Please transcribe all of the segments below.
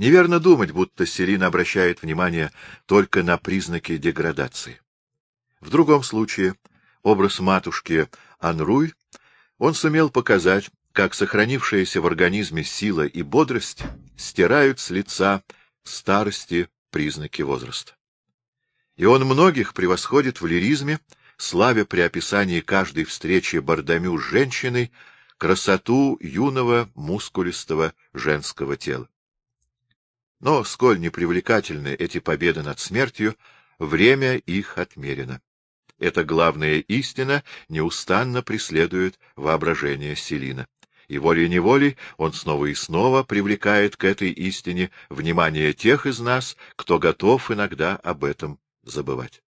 Неверно думать, будто Селин обращает внимание только на признаки деградации. В другом случае, образ матушки Анруй он сумел показать, как сохранившаяся в организме сила и бодрость стирают с лица старости признаки возраста. И он многих превосходит в лиризме, славя при описании каждой встречи Бардамю с женщиной красоту юного мускулистого женского тела. Но, сколь непривлекательны эти победы над смертью, время их отмерено. Эта главная истина неустанно преследует воображение Селина. И волей-неволей он снова и снова привлекает к этой истине внимание тех из нас, кто готов иногда об этом забывать.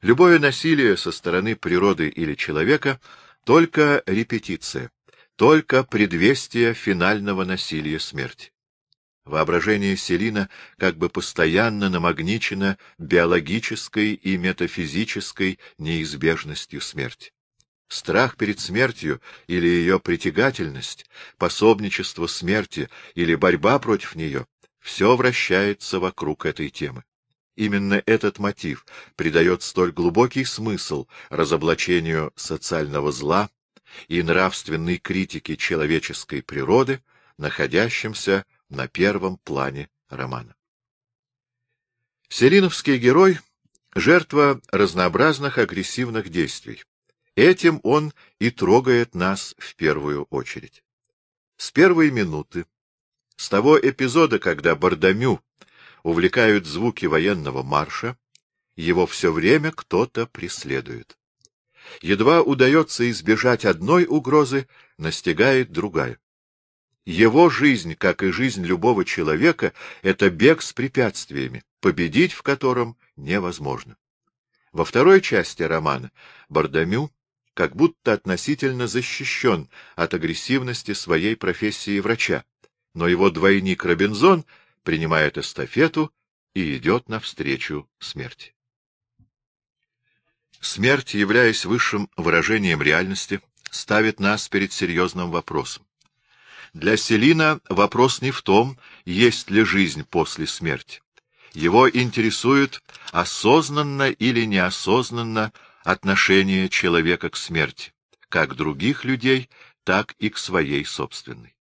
Любое насилие со стороны природы или человека — только репетиция, только предвестие финального насилия смерти. Воображение Селина как бы постоянно намагничено биологической и метафизической неизбежностью смерти. Страх перед смертью или ее притягательность, пособничество смерти или борьба против нее — все вращается вокруг этой темы. Именно этот мотив придает столь глубокий смысл разоблачению социального зла и нравственной критике человеческой природы, находящимся на первом плане романа. Селиновский герой — жертва разнообразных агрессивных действий. Этим он и трогает нас в первую очередь. С первой минуты, с того эпизода, когда Бардамю увлекают звуки военного марша, его все время кто-то преследует. Едва удается избежать одной угрозы, настигает другая. Его жизнь, как и жизнь любого человека, — это бег с препятствиями, победить в котором невозможно. Во второй части романа Бардамю как будто относительно защищен от агрессивности своей профессии врача, но его двойник Робинзон принимает эстафету и идет навстречу смерти. Смерть, являясь высшим выражением реальности, ставит нас перед серьезным вопросом. Для Селина вопрос не в том, есть ли жизнь после смерти. Его интересует осознанно или неосознанно отношение человека к смерти, как других людей, так и к своей собственной.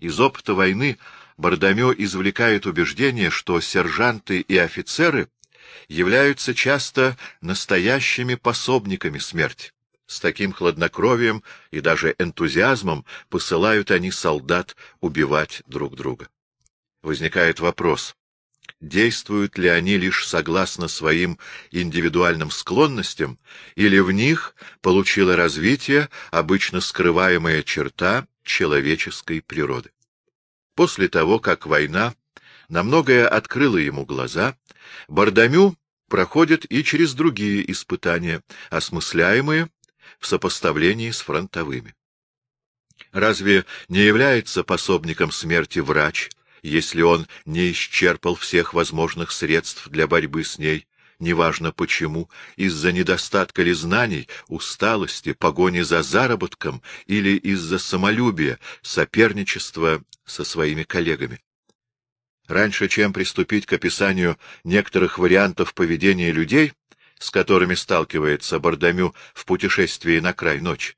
Из опыта войны Бардамё извлекает убеждение, что сержанты и офицеры являются часто настоящими пособниками смерти. С таким хладнокровием и даже энтузиазмом посылают они солдат убивать друг друга. Возникает вопрос, действуют ли они лишь согласно своим индивидуальным склонностям, или в них получила развитие обычно скрываемая черта человеческой природы. После того, как война на многое открыла ему глаза, Бардамю проходит и через другие испытания, осмысляемые в сопоставлении с фронтовыми. Разве не является пособником смерти врач, если он не исчерпал всех возможных средств для борьбы с ней, неважно почему, из-за недостатка ли знаний, усталости, погони за заработком или из-за самолюбия, соперничества со своими коллегами? Раньше, чем приступить к описанию некоторых вариантов поведения людей, с которыми сталкивается Бардамю в путешествии на край ночи.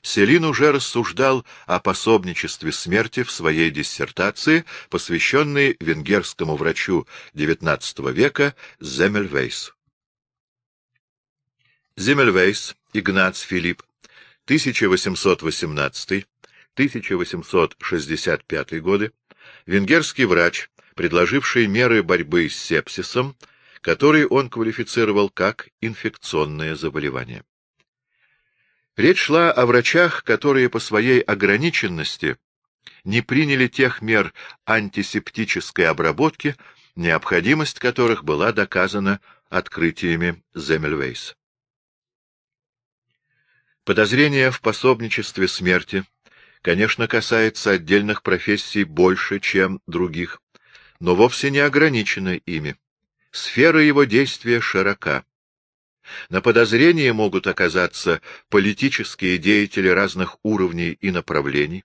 Селин уже рассуждал о пособничестве смерти в своей диссертации, посвященной венгерскому врачу XIX века Земельвейсу. Земельвейс Игнац Филипп, 1818-1865 годы, венгерский врач, предложивший меры борьбы с сепсисом, который он квалифицировал как инфекционное заболевание. Речь шла о врачах, которые по своей ограниченности не приняли тех мер антисептической обработки, необходимость которых была доказана открытиями Земельвейса. Подозрение в пособничестве смерти, конечно, касается отдельных профессий больше, чем других, но вовсе не ограничено ими. Сфера его действия широка. На подозрение могут оказаться политические деятели разных уровней и направлений,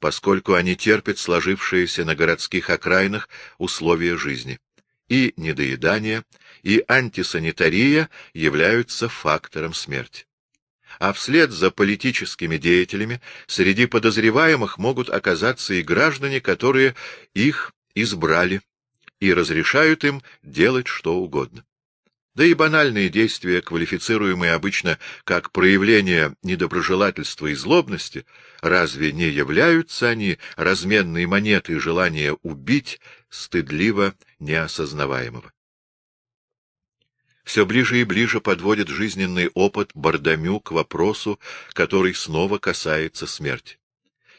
поскольку они терпят сложившиеся на городских окраинах условия жизни. И недоедание, и антисанитария являются фактором смерти. А вслед за политическими деятелями среди подозреваемых могут оказаться и граждане, которые их избрали и разрешают им делать что угодно. Да и банальные действия, квалифицируемые обычно как проявление недоброжелательства и злобности, разве не являются они разменной монетой желания убить стыдливо неосознаваемого? Все ближе и ближе подводит жизненный опыт Бардамю к вопросу, который снова касается смерти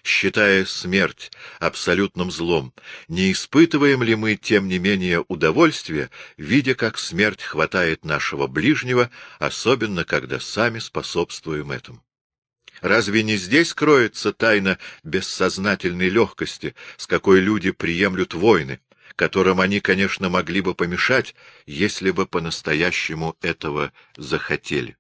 считая смерть абсолютным злом, не испытываем ли мы, тем не менее, удовольствия, видя, как смерть хватает нашего ближнего, особенно когда сами способствуем этому? Разве не здесь кроется тайна бессознательной легкости, с какой люди приемлют войны, которым они, конечно, могли бы помешать, если бы по-настоящему этого захотели?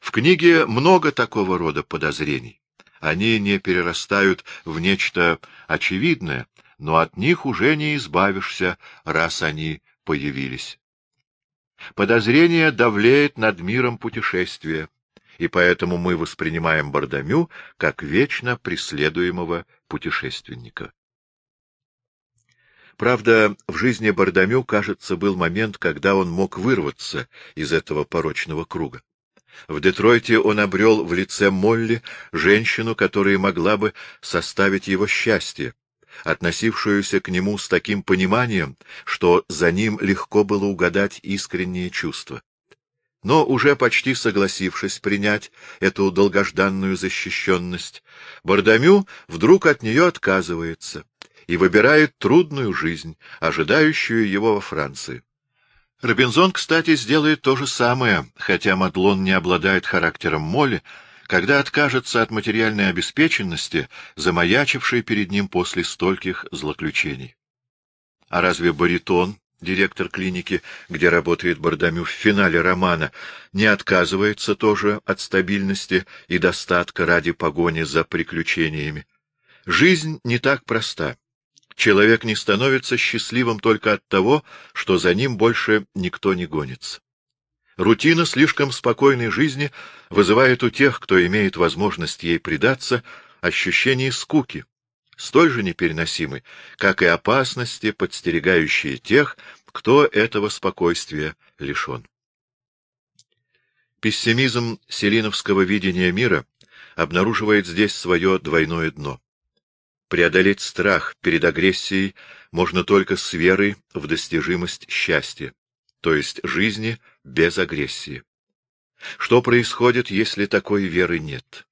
В книге много такого рода подозрений. Они не перерастают в нечто очевидное, но от них уже не избавишься, раз они появились. Подозрение давлеет над миром путешествия, и поэтому мы воспринимаем Бардамю как вечно преследуемого путешественника. Правда, в жизни Бардамю, кажется, был момент, когда он мог вырваться из этого порочного круга. В Детройте он обрел в лице Молли женщину, которая могла бы составить его счастье, относившуюся к нему с таким пониманием, что за ним легко было угадать искренние чувства. Но уже почти согласившись принять эту долгожданную защищенность, Бардамю вдруг от нее отказывается и выбирает трудную жизнь, ожидающую его во Франции. Робинзон, кстати, сделает то же самое, хотя Мадлон не обладает характером Молли, когда откажется от материальной обеспеченности, замаячившей перед ним после стольких злоключений. А разве баритон, директор клиники, где работает Бардамю в финале романа, не отказывается тоже от стабильности и достатка ради погони за приключениями? Жизнь не так проста. Человек не становится счастливым только от того, что за ним больше никто не гонится. Рутина слишком спокойной жизни вызывает у тех, кто имеет возможность ей предаться, ощущение скуки, столь же непереносимой, как и опасности, подстерегающие тех, кто этого спокойствия лишен. Пессимизм селиновского видения мира обнаруживает здесь свое двойное дно. Преодолеть страх перед агрессией можно только с верой в достижимость счастья, то есть жизни без агрессии. Что происходит, если такой веры нет?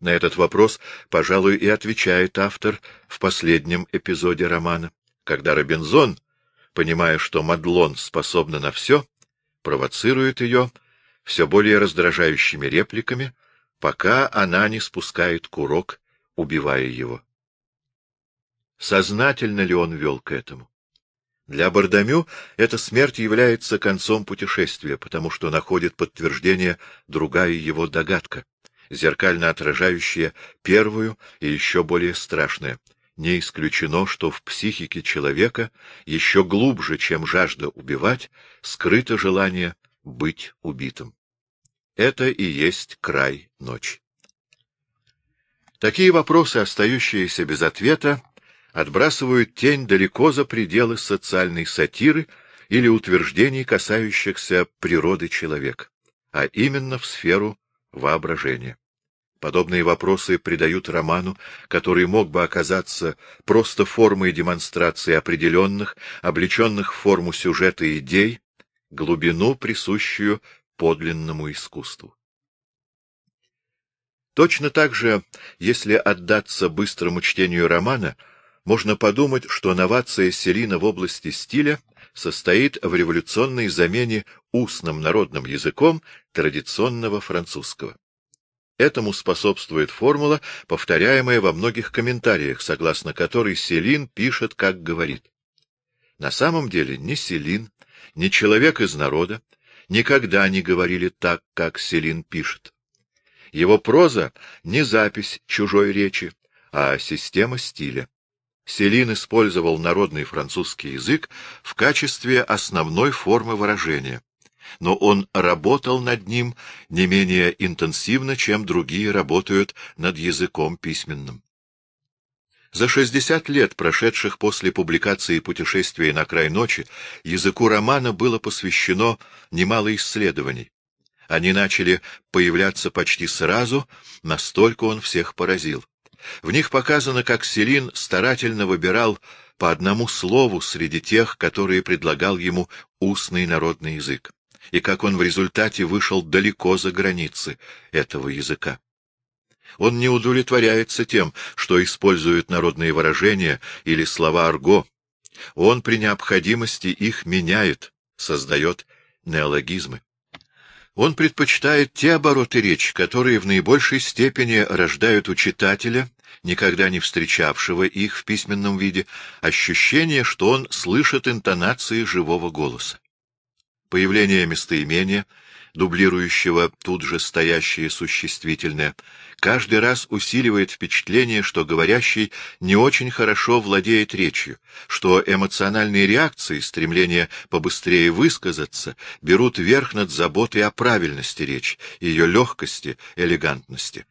На этот вопрос, пожалуй, и отвечает автор в последнем эпизоде романа, когда Робинзон, понимая, что Мадлон способна на все, провоцирует ее все более раздражающими репликами, пока она не спускает курок, убивая его. Сознательно ли он вел к этому? Для Бардамю эта смерть является концом путешествия, потому что находит подтверждение другая его догадка, зеркально отражающая первую и еще более страшное. Не исключено, что в психике человека еще глубже, чем жажда убивать, скрыто желание быть убитым. Это и есть край ночи. Такие вопросы, остающиеся без ответа, отбрасывают тень далеко за пределы социальной сатиры или утверждений, касающихся природы человека, а именно в сферу воображения. Подобные вопросы придают роману, который мог бы оказаться просто формой демонстрации определенных, облеченных в форму сюжета идей, глубину, присущую подлинному искусству. Точно так же, если отдаться быстрому чтению романа, можно подумать, что новация Селина в области стиля состоит в революционной замене устным народным языком традиционного французского. Этому способствует формула, повторяемая во многих комментариях, согласно которой Селин пишет, как говорит. На самом деле ни Селин, ни человек из народа никогда не говорили так, как Селин пишет. Его проза — не запись чужой речи, а система стиля. Селин использовал народный французский язык в качестве основной формы выражения, но он работал над ним не менее интенсивно, чем другие работают над языком письменным. За 60 лет, прошедших после публикации «Путешествия на край ночи», языку романа было посвящено немало исследований. Они начали появляться почти сразу, настолько он всех поразил. В них показано, как Селин старательно выбирал по одному слову среди тех, которые предлагал ему устный народный язык, и как он в результате вышел далеко за границы этого языка. Он не удовлетворяется тем, что использует народные выражения или слова арго. Он при необходимости их меняет, создает неологизмы. Он предпочитает те обороты речи, которые в наибольшей степени рождают у читателя, никогда не встречавшего их в письменном виде, ощущение, что он слышит интонации живого голоса. Появление местоимения, дублирующего тут же стоящее существительное, каждый раз усиливает впечатление, что говорящий не очень хорошо владеет речью, что эмоциональные реакции, стремление побыстрее высказаться, берут верх над заботой о правильности речи, ее легкости, элегантности.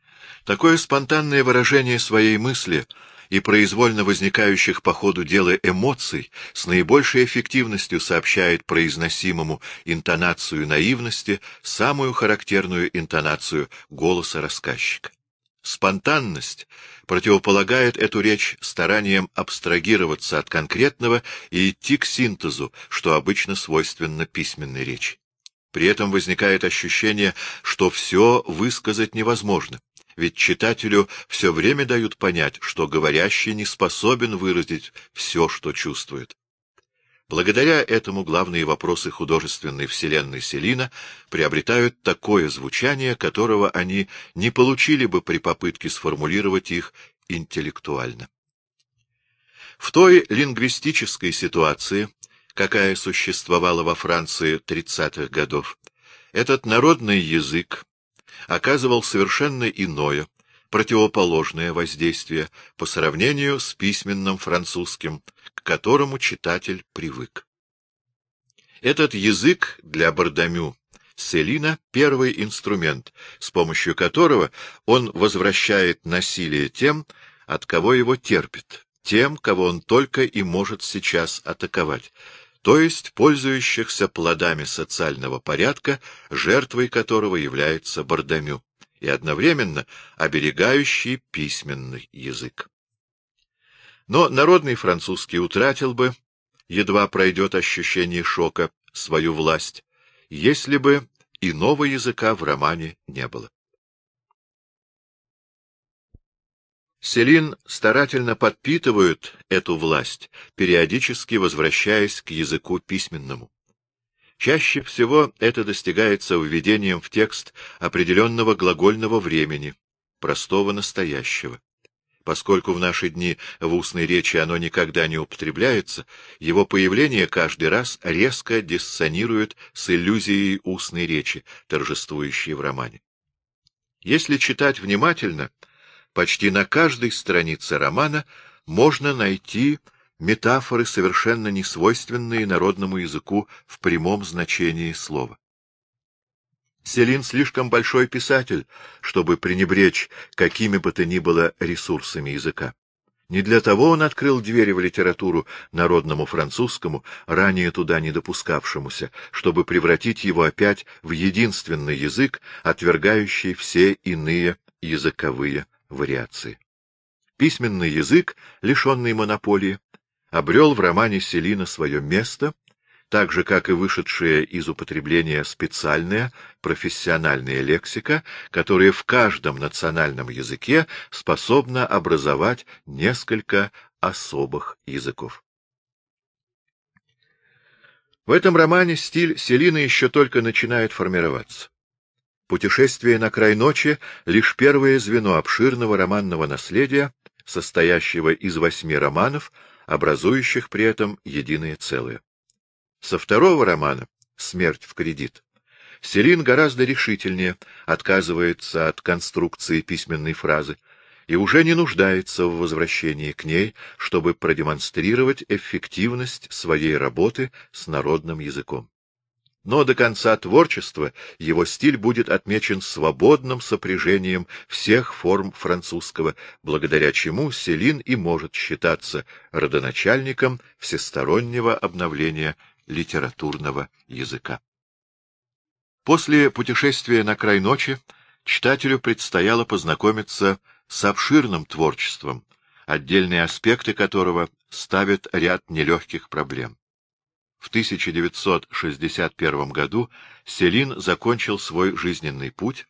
Такое спонтанное выражение своей мысли — и произвольно возникающих по ходу дела эмоций с наибольшей эффективностью сообщает произносимому интонацию наивности, самую характерную интонацию голоса рассказчика. Спонтанность противополагает эту речь старанием абстрагироваться от конкретного и идти к синтезу, что обычно свойственно письменной речи. При этом возникает ощущение, что все высказать невозможно, ведь читателю все время дают понять, что говорящий не способен выразить все, что чувствует. Благодаря этому главные вопросы художественной вселенной Селина приобретают такое звучание, которого они не получили бы при попытке сформулировать их интеллектуально. В той лингвистической ситуации, какая существовала во Франции 30-х годов, этот народный язык оказывал совершенно иное, противоположное воздействие по сравнению с письменным французским, к которому читатель привык. Этот язык для Бардамю Селина — первый инструмент, с помощью которого он возвращает насилие тем, от кого его терпит, тем, кого он только и может сейчас атаковать, то есть пользующихся плодами социального порядка, жертвой которого является Бардамю, и одновременно оберегающий письменный язык. Но народный французский утратил бы, едва пройдет ощущение шока, свою власть, если бы иного языка в романе не было. Селин старательно подпитывают эту власть, периодически возвращаясь к языку письменному. Чаще всего это достигается введением в текст определенного глагольного времени, простого настоящего. Поскольку в наши дни в устной речи оно никогда не употребляется, его появление каждый раз резко диссонирует с иллюзией устной речи, торжествующей в романе. Если читать внимательно — почти на каждой странице романа можно найти метафоры, совершенно несвойственные народному языку в прямом значении слова. Селин слишком большой писатель, чтобы пренебречь какими бы то ни было ресурсами языка. Не для того он открыл двери в литературу народному французскому, ранее туда не допускавшемуся, чтобы превратить его опять в единственный язык, отвергающий все иные языковые вариации. Письменный язык, лишенный монополии, обрел в романе Селина свое место, так же, как и вышедшая из употребления специальная профессиональная лексика, которая в каждом национальном языке способна образовать несколько особых языков. В этом романе стиль Селина еще только начинает формироваться. Путешествие на край ночи — лишь первое звено обширного романного наследия, состоящего из восьми романов, образующих при этом единое целое. Со второго романа «Смерть в кредит» Селин гораздо решительнее отказывается от конструкции письменной фразы, и уже не нуждается в возвращении к ней, чтобы продемонстрировать эффективность своей работы с народным языком. Но до конца творчества его стиль будет отмечен свободным сопряжением всех форм французского, благодаря чему Селин и может считаться родоначальником всестороннего обновления литературного языка. После путешествия на край ночи читателю предстояло познакомиться с обширным творчеством, отдельные аспекты которого ставят ряд нелегких проблем. В 1961 году Селин закончил свой жизненный путь,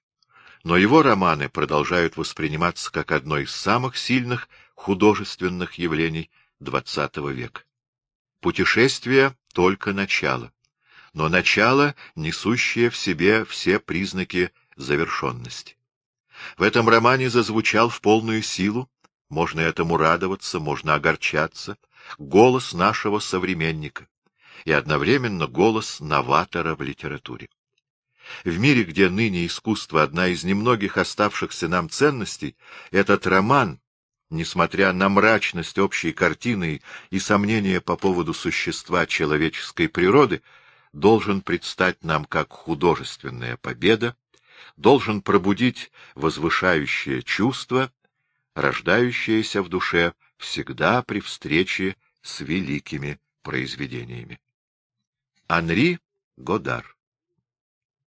но его романы продолжают восприниматься как одно из самых сильных художественных явлений XX века. Путешествие — только начало, но начало, несущее в себе все признаки завершенности. В этом романе зазвучал в полную силу, можно этому радоваться, можно огорчаться, голос нашего современника и одновременно голос новатора в литературе. В мире, где ныне искусство — одна из немногих оставшихся нам ценностей, этот роман, несмотря на мрачность общей картины и сомнения по поводу существа человеческой природы, должен предстать нам как художественная победа, должен пробудить возвышающее чувство, рождающееся в душе всегда при встрече с великими произведениями. Анри Годар